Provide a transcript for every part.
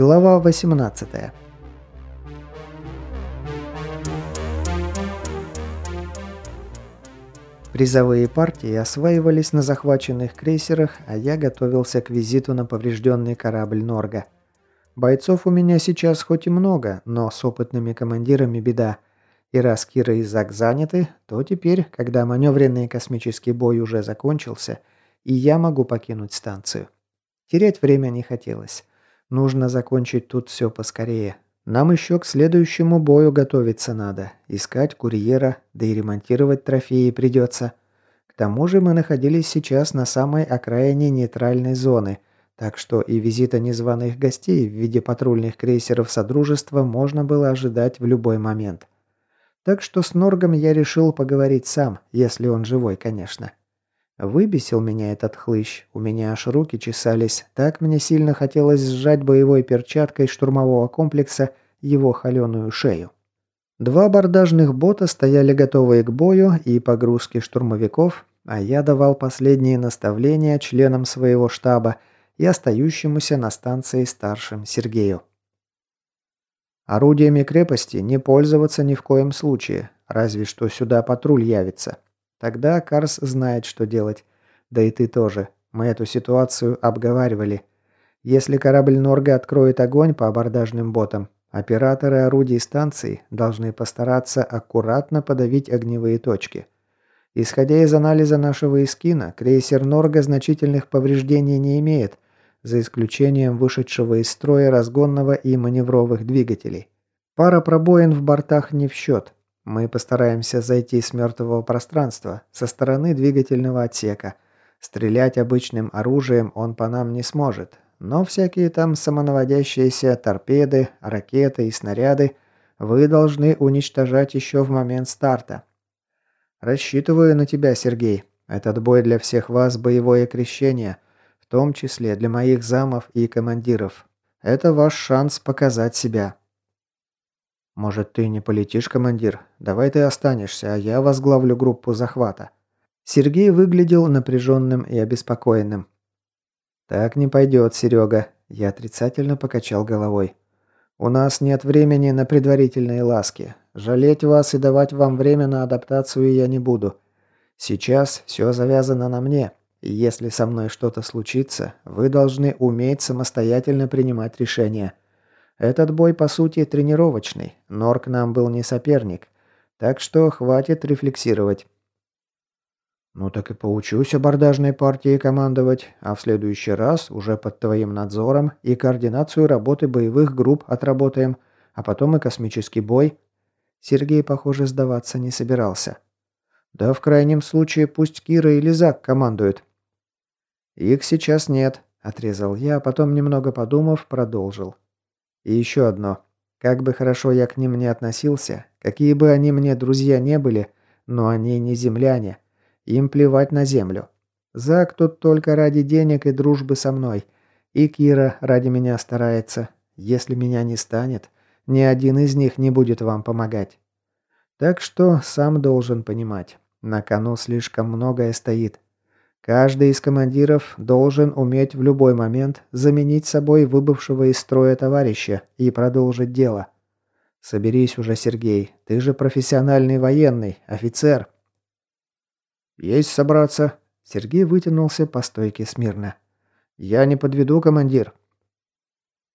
Глава 18 Призовые партии осваивались на захваченных крейсерах, а я готовился к визиту на поврежденный корабль Норга. Бойцов у меня сейчас хоть и много, но с опытными командирами беда. И раз Кира и Зак заняты, то теперь, когда маневренный космический бой уже закончился, и я могу покинуть станцию. Терять время не хотелось. Нужно закончить тут все поскорее. Нам еще к следующему бою готовиться надо. Искать курьера, да и ремонтировать трофеи придется. К тому же мы находились сейчас на самой окраине нейтральной зоны, так что и визита незваных гостей в виде патрульных крейсеров Содружества можно было ожидать в любой момент. Так что с Норгом я решил поговорить сам, если он живой, конечно. Выбесил меня этот хлыщ, у меня аж руки чесались, так мне сильно хотелось сжать боевой перчаткой штурмового комплекса его холеную шею. Два бордажных бота стояли готовые к бою и погрузке штурмовиков, а я давал последние наставления членам своего штаба и остающемуся на станции старшим Сергею. Орудиями крепости не пользоваться ни в коем случае, разве что сюда патруль явится. Тогда Карс знает, что делать. Да и ты тоже. Мы эту ситуацию обговаривали. Если корабль Норга откроет огонь по абордажным ботам, операторы орудий станции должны постараться аккуратно подавить огневые точки. Исходя из анализа нашего эскина, крейсер Норга значительных повреждений не имеет, за исключением вышедшего из строя разгонного и маневровых двигателей. Пара пробоин в бортах не в счет, мы постараемся зайти с мертвого пространства, со стороны двигательного отсека. Стрелять обычным оружием он по нам не сможет, но всякие там самонаводящиеся торпеды, ракеты и снаряды вы должны уничтожать еще в момент старта. Рассчитываю на тебя, Сергей. Этот бой для всех вас боевое крещение, в том числе для моих замов и командиров. Это ваш шанс показать себя. «Может, ты не полетишь, командир? Давай ты останешься, а я возглавлю группу захвата». Сергей выглядел напряженным и обеспокоенным. «Так не пойдет, Серега», – я отрицательно покачал головой. «У нас нет времени на предварительные ласки. Жалеть вас и давать вам время на адаптацию я не буду. Сейчас все завязано на мне, и если со мной что-то случится, вы должны уметь самостоятельно принимать решения». Этот бой, по сути, тренировочный. Норк нам был не соперник. Так что хватит рефлексировать. Ну так и поучусь абордажной партии командовать, а в следующий раз уже под твоим надзором и координацию работы боевых групп отработаем, а потом и космический бой. Сергей, похоже, сдаваться не собирался. Да в крайнем случае пусть Кира или Зак командуют. Их сейчас нет, отрезал я, а потом, немного подумав, продолжил. И еще одно. Как бы хорошо я к ним не относился, какие бы они мне друзья не были, но они не земляне. Им плевать на землю. Зак тут только ради денег и дружбы со мной. И Кира ради меня старается. Если меня не станет, ни один из них не будет вам помогать. Так что сам должен понимать, на кону слишком многое стоит. Каждый из командиров должен уметь в любой момент заменить собой выбывшего из строя товарища и продолжить дело. Соберись уже, Сергей, ты же профессиональный военный, офицер. Есть собраться. Сергей вытянулся по стойке смирно. Я не подведу, командир.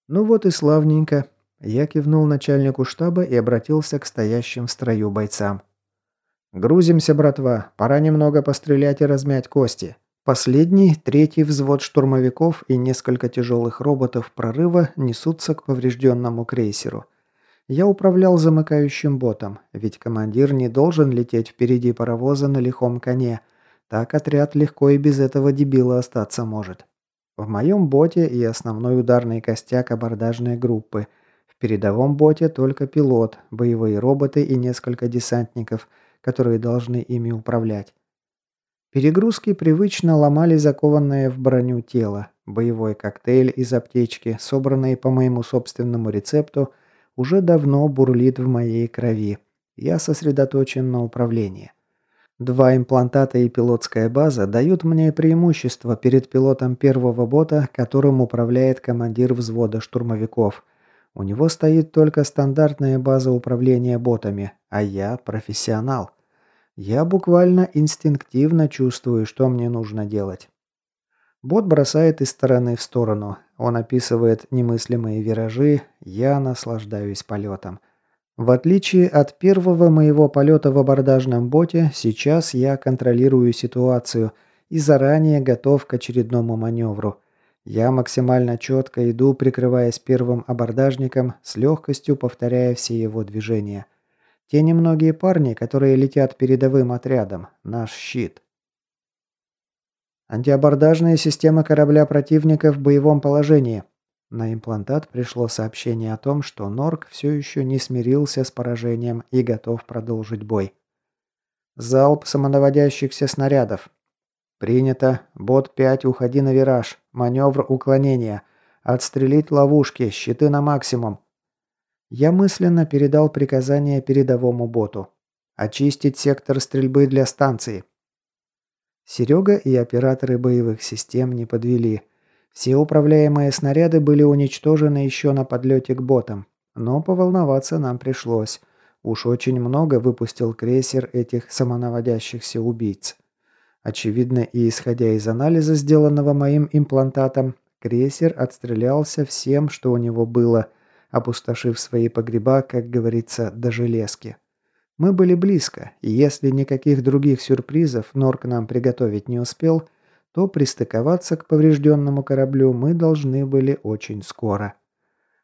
Ну вот и славненько. Я кивнул начальнику штаба и обратился к стоящим в строю бойцам. «Грузимся, братва. Пора немного пострелять и размять кости. Последний, третий взвод штурмовиков и несколько тяжелых роботов прорыва несутся к поврежденному крейсеру. Я управлял замыкающим ботом, ведь командир не должен лететь впереди паровоза на лихом коне. Так отряд легко и без этого дебила остаться может. В моем боте и основной ударный костяк абордажной группы. В передовом боте только пилот, боевые роботы и несколько десантников, которые должны ими управлять. Перегрузки привычно ломали закованное в броню тело. Боевой коктейль из аптечки, собранный по моему собственному рецепту, уже давно бурлит в моей крови. Я сосредоточен на управлении. Два имплантата и пилотская база дают мне преимущество перед пилотом первого бота, которым управляет командир взвода штурмовиков. У него стоит только стандартная база управления ботами, а я профессионал. Я буквально инстинктивно чувствую, что мне нужно делать. Бот бросает из стороны в сторону. Он описывает немыслимые виражи, я наслаждаюсь полетом. В отличие от первого моего полета в абордажном боте, сейчас я контролирую ситуацию и заранее готов к очередному маневру. Я максимально четко иду, прикрываясь первым абордажником, с легкостью повторяя все его движения. Те немногие парни, которые летят передовым отрядом, наш щит. Антиабордажная система корабля противника в боевом положении. На имплантат пришло сообщение о том, что Норк все еще не смирился с поражением и готов продолжить бой. Залп самонаводящихся снарядов. Принято. Бот 5, уходи на вираж. Маневр уклонения. Отстрелить ловушки, щиты на максимум. Я мысленно передал приказание передовому боту. Очистить сектор стрельбы для станции. Серега и операторы боевых систем не подвели – все управляемые снаряды были уничтожены еще на подлете к ботам, но поволноваться нам пришлось. Уж очень много выпустил крейсер этих самонаводящихся убийц. Очевидно, и исходя из анализа, сделанного моим имплантатом, крейсер отстрелялся всем, что у него было, опустошив свои погреба, как говорится, до железки. Мы были близко, и если никаких других сюрпризов Норк нам приготовить не успел, то пристыковаться к поврежденному кораблю мы должны были очень скоро.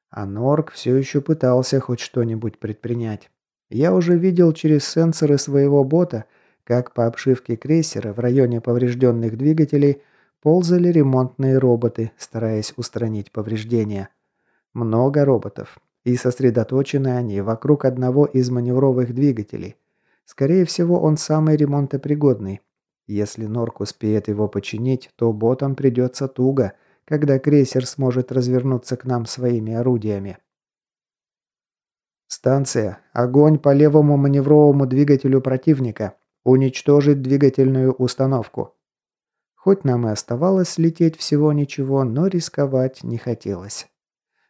А Норк все еще пытался хоть что-нибудь предпринять. Я уже видел через сенсоры своего бота, как по обшивке крейсера в районе поврежденных двигателей ползали ремонтные роботы, стараясь устранить повреждения. Много роботов, и сосредоточены они вокруг одного из маневровых двигателей. Скорее всего, он самый ремонтопригодный, если Норк успеет его починить, то ботам придется туго, когда крейсер сможет развернуться к нам своими орудиями. Станция. Огонь по левому маневровому двигателю противника. Уничтожить двигательную установку. Хоть нам и оставалось лететь всего ничего, но рисковать не хотелось.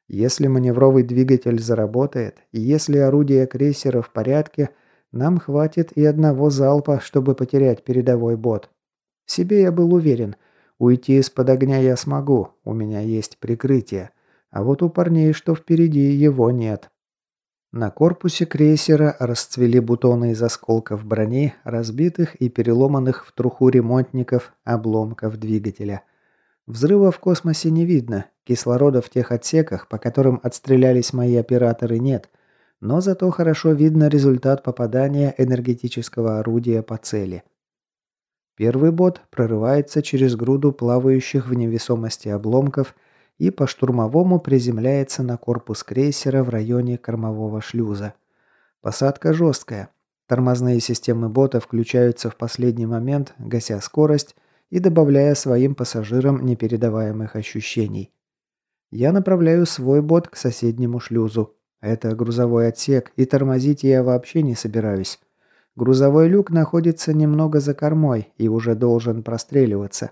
Если маневровый двигатель заработает, и если орудие крейсера в порядке – нам хватит и одного залпа, чтобы потерять передовой бот. В себе я был уверен. Уйти из-под огня я смогу, у меня есть прикрытие. А вот у парней, что впереди, его нет. На корпусе крейсера расцвели бутоны из осколков брони, разбитых и переломанных в труху ремонтников, обломков двигателя. Взрыва в космосе не видно, кислорода в тех отсеках, по которым отстрелялись мои операторы, нет – но зато хорошо видно результат попадания энергетического орудия по цели. Первый бот прорывается через груду плавающих в невесомости обломков и по штурмовому приземляется на корпус крейсера в районе кормового шлюза. Посадка жесткая. Тормозные системы бота включаются в последний момент, гася скорость и добавляя своим пассажирам непередаваемых ощущений. Я направляю свой бот к соседнему шлюзу. Это грузовой отсек, и тормозить я вообще не собираюсь. Грузовой люк находится немного за кормой и уже должен простреливаться.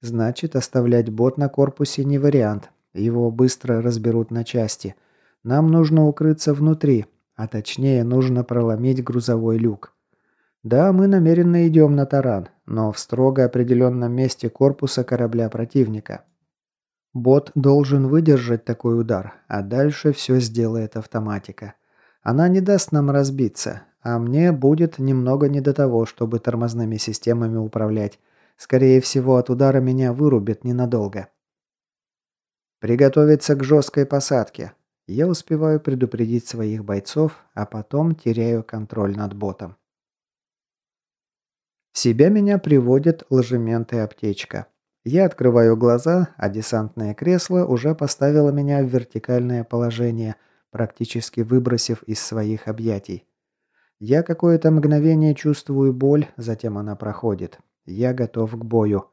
Значит, оставлять бот на корпусе не вариант. Его быстро разберут на части. Нам нужно укрыться внутри, а точнее нужно проломить грузовой люк. Да, мы намеренно идем на таран, но в строго определенном месте корпуса корабля противника. Бот должен выдержать такой удар, а дальше все сделает автоматика. Она не даст нам разбиться, а мне будет немного не до того, чтобы тормозными системами управлять. Скорее всего, от удара меня вырубит ненадолго. Приготовиться к жесткой посадке. Я успеваю предупредить своих бойцов, а потом теряю контроль над ботом. Себя меня приводит ложемент и аптечка. Я открываю глаза, а десантное кресло уже поставило меня в вертикальное положение, практически выбросив из своих объятий. Я какое-то мгновение чувствую боль, затем она проходит. Я готов к бою.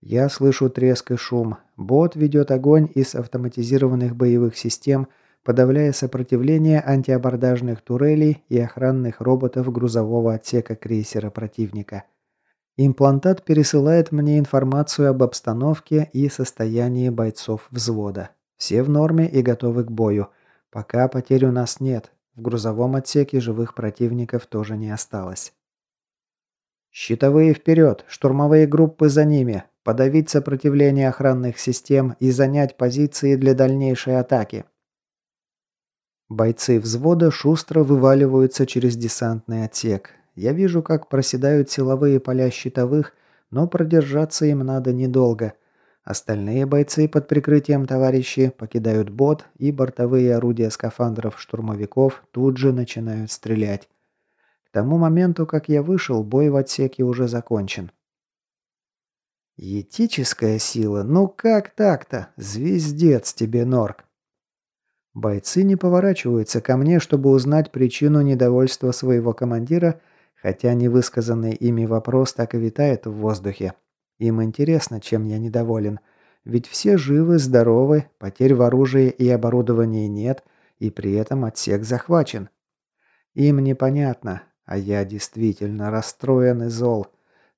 Я слышу треск и шум. Бот ведет огонь из автоматизированных боевых систем, подавляя сопротивление антиабордажных турелей и охранных роботов грузового отсека крейсера противника. Имплантат пересылает мне информацию об обстановке и состоянии бойцов взвода. Все в норме и готовы к бою. Пока потерь у нас нет. В грузовом отсеке живых противников тоже не осталось. «Щитовые вперед! Штурмовые группы за ними! Подавить сопротивление охранных систем и занять позиции для дальнейшей атаки!» Бойцы взвода шустро вываливаются через десантный отсек. Я вижу, как проседают силовые поля щитовых, но продержаться им надо недолго. Остальные бойцы под прикрытием товарищей покидают бот, и бортовые орудия скафандров штурмовиков тут же начинают стрелять. К тому моменту, как я вышел, бой в отсеке уже закончен. Етическая сила? Ну как так-то? Звездец тебе, Норк. Бойцы не поворачиваются ко мне, чтобы узнать причину недовольства своего командира, хотя невысказанный ими вопрос так и витает в воздухе. Им интересно, чем я недоволен. Ведь все живы, здоровы, потерь в оружии и оборудовании нет, и при этом отсек захвачен. Им непонятно, а я действительно расстроен и зол.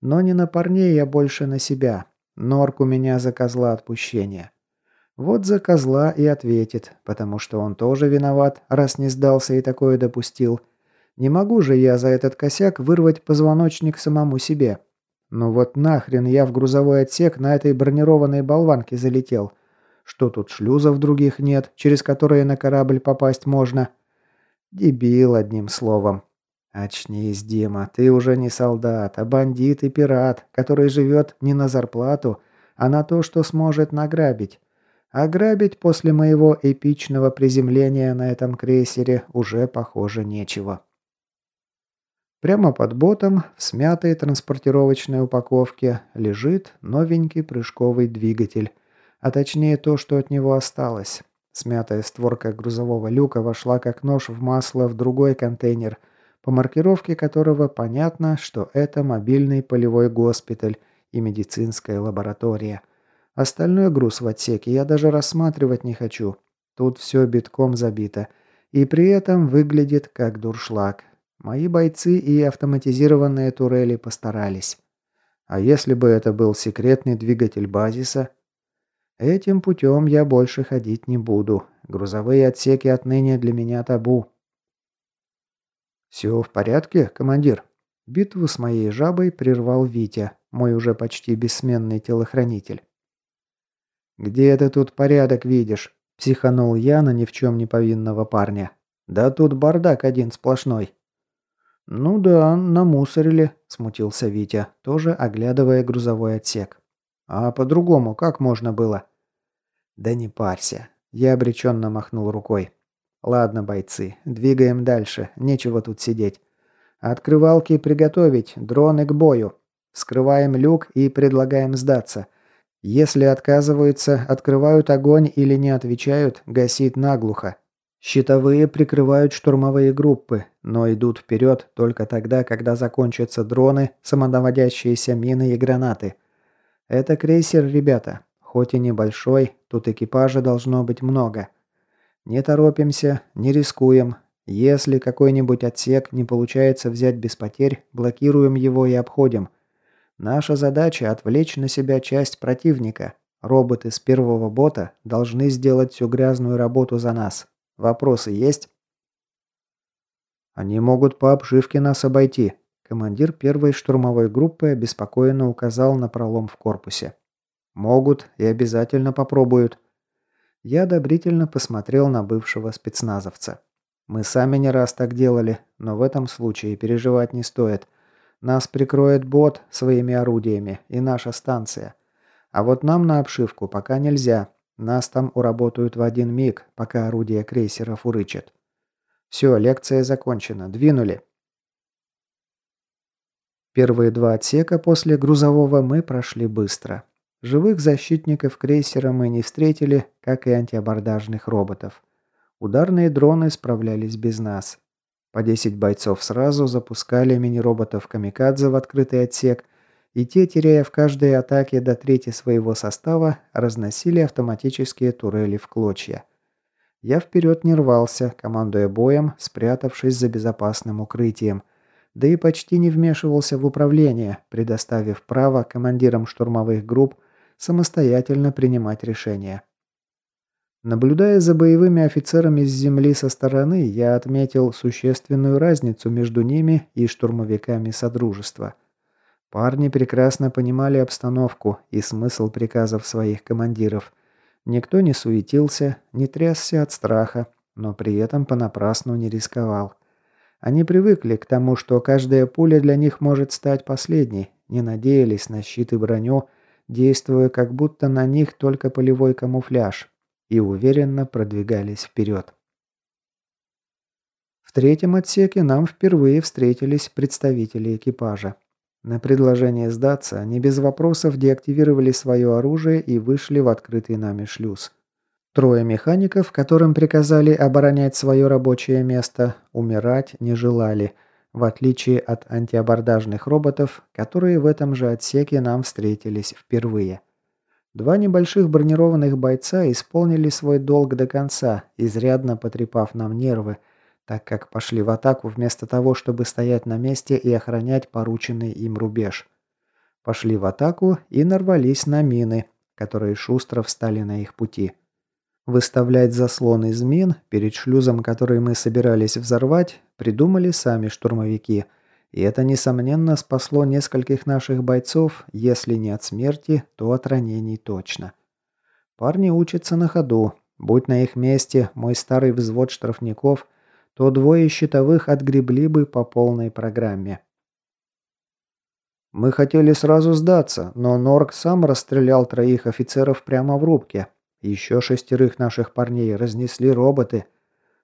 Но не на парней, а больше на себя. Норк у меня за козла отпущения. Вот за козла и ответит, потому что он тоже виноват, раз не сдался и такое допустил. Не могу же я за этот косяк вырвать позвоночник самому себе. Ну вот нахрен я в грузовой отсек на этой бронированной болванке залетел. Что тут шлюзов других нет, через которые на корабль попасть можно? Дебил, одним словом. Очнись, Дима, ты уже не солдат, а бандит и пират, который живет не на зарплату, а на то, что сможет награбить. Ограбить после моего эпичного приземления на этом крейсере уже, похоже, нечего. Прямо под ботом, в смятой транспортировочной упаковке, лежит новенький прыжковый двигатель, а точнее то, что от него осталось. Смятая створка грузового люка вошла как нож в масло в другой контейнер, по маркировке которого понятно, что это мобильный полевой госпиталь и медицинская лаборатория – Остальной груз в отсеке я даже рассматривать не хочу. Тут все битком забито. И при этом выглядит как дуршлаг. Мои бойцы и автоматизированные турели постарались. А если бы это был секретный двигатель базиса? Этим путем я больше ходить не буду. Грузовые отсеки отныне для меня табу. «Все в порядке, командир?» Битву с моей жабой прервал Витя, мой уже почти бессменный телохранитель. «Где ты тут порядок видишь?» – психанул я на ни в чем не повинного парня. «Да тут бардак один сплошной». «Ну да, намусорили», – смутился Витя, тоже оглядывая грузовой отсек. «А по-другому как можно было?» «Да не парься», – я обреченно махнул рукой. «Ладно, бойцы, двигаем дальше, нечего тут сидеть. Открывалки приготовить, дроны к бою. Вскрываем люк и предлагаем сдаться. Если отказываются, открывают огонь или не отвечают, гасит наглухо. Щитовые прикрывают штурмовые группы, но идут вперед только тогда, когда закончатся дроны, самонаводящиеся мины и гранаты. Это крейсер, ребята. Хоть и небольшой, тут экипажа должно быть много. Не торопимся, не рискуем. Если какой-нибудь отсек не получается взять без потерь, блокируем его и обходим. Наша задача – отвлечь на себя часть противника. Роботы с первого бота должны сделать всю грязную работу за нас. Вопросы есть? Они могут по обшивке нас обойти. Командир первой штурмовой группы обеспокоенно указал на пролом в корпусе. Могут и обязательно попробуют. Я одобрительно посмотрел на бывшего спецназовца. Мы сами не раз так делали, но в этом случае переживать не стоит – нас прикроет бот своими орудиями и наша станция. А вот нам на обшивку пока нельзя. Нас там уработают в один миг, пока орудия крейсеров урычат. Все, лекция закончена. Двинули. Первые два отсека после грузового мы прошли быстро. Живых защитников крейсера мы не встретили, как и антиабордажных роботов. Ударные дроны справлялись без нас. По 10 бойцов сразу запускали мини-роботов «Камикадзе» в открытый отсек, и те, теряя в каждой атаке до трети своего состава, разносили автоматические турели в клочья. Я вперед не рвался, командуя боем, спрятавшись за безопасным укрытием, да и почти не вмешивался в управление, предоставив право командирам штурмовых групп самостоятельно принимать решения. Наблюдая за боевыми офицерами с земли со стороны, я отметил существенную разницу между ними и штурмовиками Содружества. Парни прекрасно понимали обстановку и смысл приказов своих командиров. Никто не суетился, не трясся от страха, но при этом понапрасну не рисковал. Они привыкли к тому, что каждая пуля для них может стать последней, не надеялись на щит и броню, действуя как будто на них только полевой камуфляж, и уверенно продвигались вперед. В третьем отсеке нам впервые встретились представители экипажа. На предложение сдаться они без вопросов деактивировали свое оружие и вышли в открытый нами шлюз. Трое механиков, которым приказали оборонять свое рабочее место, умирать не желали, в отличие от антиабордажных роботов, которые в этом же отсеке нам встретились впервые. Два небольших бронированных бойца исполнили свой долг до конца, изрядно потрепав нам нервы, так как пошли в атаку вместо того, чтобы стоять на месте и охранять порученный им рубеж. Пошли в атаку и нарвались на мины, которые шустро встали на их пути. Выставлять заслон из мин перед шлюзом, который мы собирались взорвать, придумали сами штурмовики – и это, несомненно, спасло нескольких наших бойцов, если не от смерти, то от ранений точно. Парни учатся на ходу. Будь на их месте мой старый взвод штрафников, то двое щитовых отгребли бы по полной программе. Мы хотели сразу сдаться, но Норк сам расстрелял троих офицеров прямо в рубке. Еще шестерых наших парней разнесли роботы –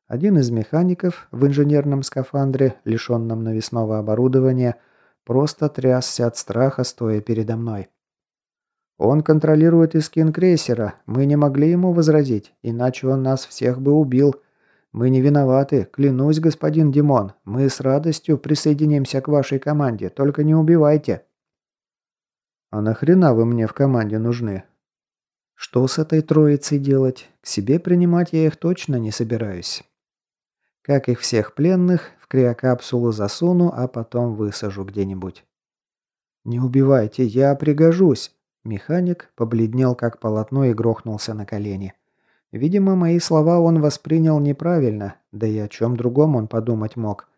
один из механиков в инженерном скафандре, лишенном навесного оборудования, просто трясся от страха, стоя передо мной. «Он контролирует искин крейсера. Мы не могли ему возразить, иначе он нас всех бы убил. Мы не виноваты, клянусь, господин Димон. Мы с радостью присоединимся к вашей команде, только не убивайте». «А нахрена вы мне в команде нужны?» «Что с этой троицей делать? К себе принимать я их точно не собираюсь. Как их всех пленных, в криокапсулу засуну, а потом высажу где-нибудь. «Не убивайте, я пригожусь!» Механик побледнел как полотно и грохнулся на колени. Видимо, мои слова он воспринял неправильно, да и о чем другом он подумать мог.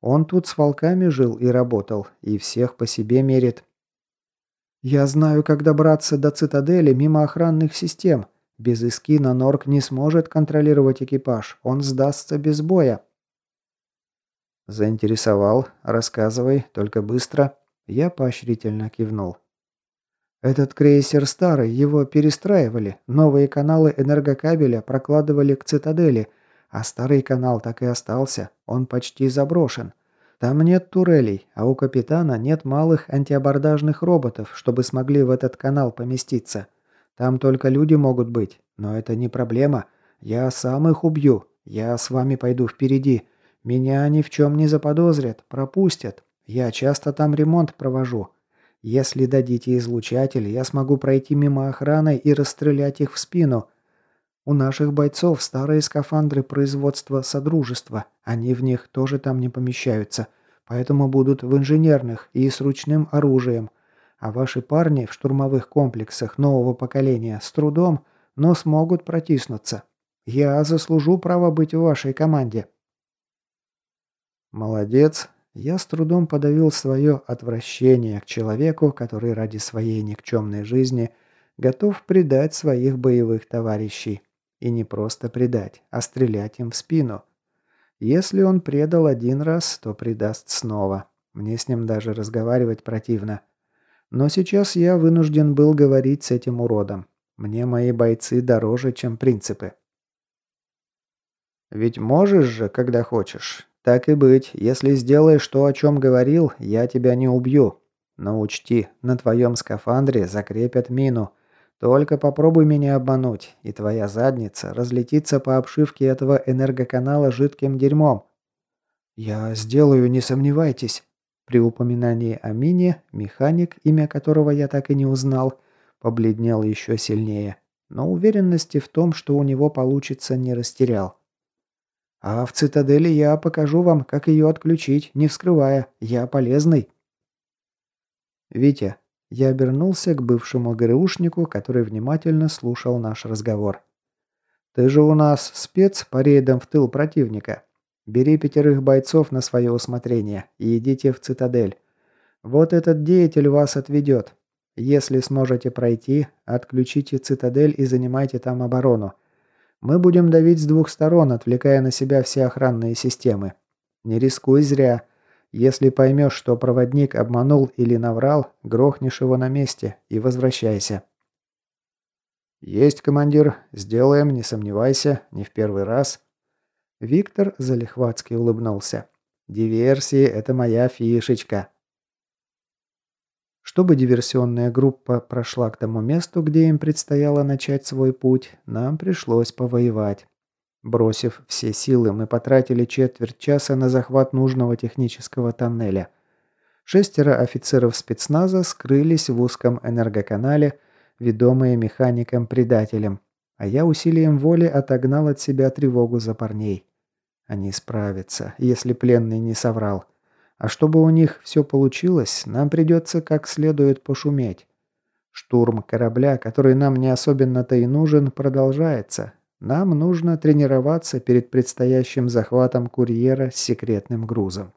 Он тут с волками жил и работал, и всех по себе мерит. «Я знаю, как добраться до цитадели мимо охранных систем. Без Искина Норк не сможет контролировать экипаж. Он сдастся без боя. Заинтересовал. Рассказывай, только быстро. Я поощрительно кивнул. Этот крейсер старый, его перестраивали. Новые каналы энергокабеля прокладывали к цитадели, а старый канал так и остался. Он почти заброшен. Там нет турелей, а у капитана нет малых антиабордажных роботов, чтобы смогли в этот канал поместиться. Там только люди могут быть. Но это не проблема. Я сам их убью. Я с вами пойду впереди. Меня ни в чем не заподозрят, пропустят. Я часто там ремонт провожу. Если дадите излучатель, я смогу пройти мимо охраны и расстрелять их в спину. У наших бойцов старые скафандры производства Содружества. Они в них тоже там не помещаются. Поэтому будут в инженерных и с ручным оружием. А ваши парни в штурмовых комплексах нового поколения с трудом, но смогут протиснуться. Я заслужу право быть в вашей команде». «Молодец». Я с трудом подавил свое отвращение к человеку, который ради своей никчемной жизни готов предать своих боевых товарищей. И не просто предать, а стрелять им в спину. Если он предал один раз, то предаст снова. Мне с ним даже разговаривать противно. Но сейчас я вынужден был говорить с этим уродом. Мне мои бойцы дороже, чем принципы. Ведь можешь же, когда хочешь. Так и быть, если сделаешь то, о чем говорил, я тебя не убью. Но учти, на твоем скафандре закрепят мину. Только попробуй меня обмануть, и твоя задница разлетится по обшивке этого энергоканала жидким дерьмом. Я сделаю, не сомневайтесь. При упоминании о мине, механик, имя которого я так и не узнал, побледнел еще сильнее. но уверенности в том, что у него получится, не растерял. А в цитадели я покажу вам, как ее отключить, не вскрывая. Я полезный. Витя, я обернулся к бывшему ГРУшнику, который внимательно слушал наш разговор. Ты же у нас спец по рейдам в тыл противника. Бери пятерых бойцов на свое усмотрение и идите в цитадель. Вот этот деятель вас отведет. Если сможете пройти, отключите цитадель и занимайте там оборону. Мы будем давить с двух сторон, отвлекая на себя все охранные системы. Не рискуй зря. Если поймешь, что проводник обманул или наврал, грохнешь его на месте и возвращайся. Есть, командир. Сделаем, не сомневайся, не в первый раз. Виктор залихватски улыбнулся. Диверсии – это моя фишечка. Чтобы диверсионная группа прошла к тому месту, где им предстояло начать свой путь, нам пришлось повоевать. Бросив все силы, мы потратили четверть часа на захват нужного технического тоннеля. Шестеро офицеров спецназа скрылись в узком энергоканале, ведомые механиком-предателем, а я усилием воли отогнал от себя тревогу за парней. Они справятся, если пленный не соврал. А чтобы у них все получилось, нам придется как следует пошуметь. Штурм корабля, который нам не особенно-то и нужен, продолжается. Нам нужно тренироваться перед предстоящим захватом курьера с секретным грузом.